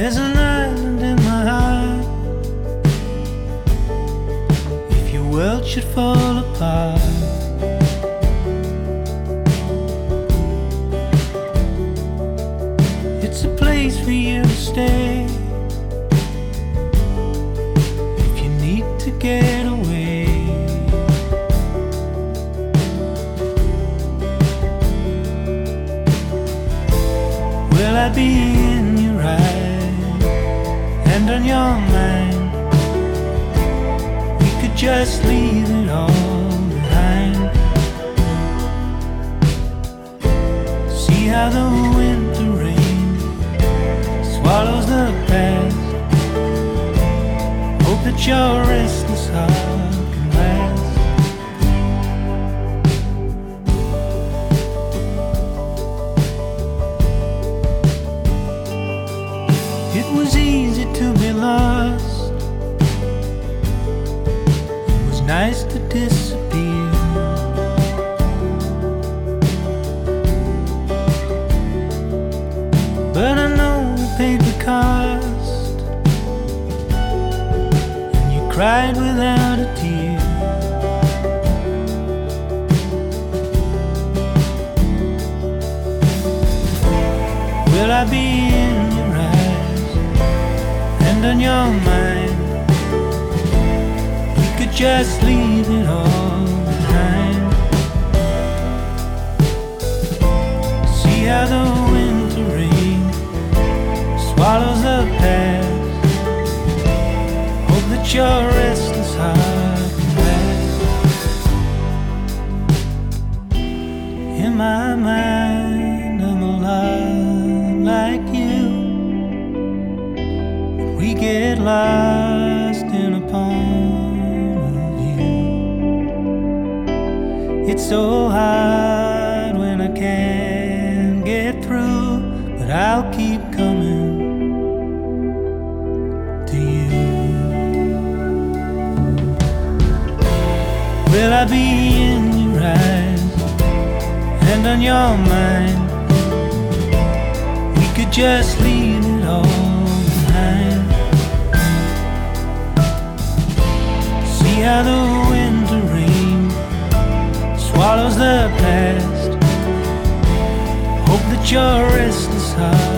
There's an island in my heart. If your world should fall apart. It's a place for you to stay. If you need to get away. Will I be on your mind? We could just leave it all behind. See how the winter rain swallows the past. Hope that your restless It was easy to be lost. It was nice to disappear. But I know we paid the cost. And you cried without a tear. Will I be on your mind? We could just leave it all behind. See how the winter rain swallows the past. Hope that your restless heart can rest. In my mind, I'm a We get lost in a point of you. It's so hard when I can't get through, but I'll keep coming to you. Will I be in your eyes and on your mind? We could just leave the winter rain swallows the past. Hope that your restless heart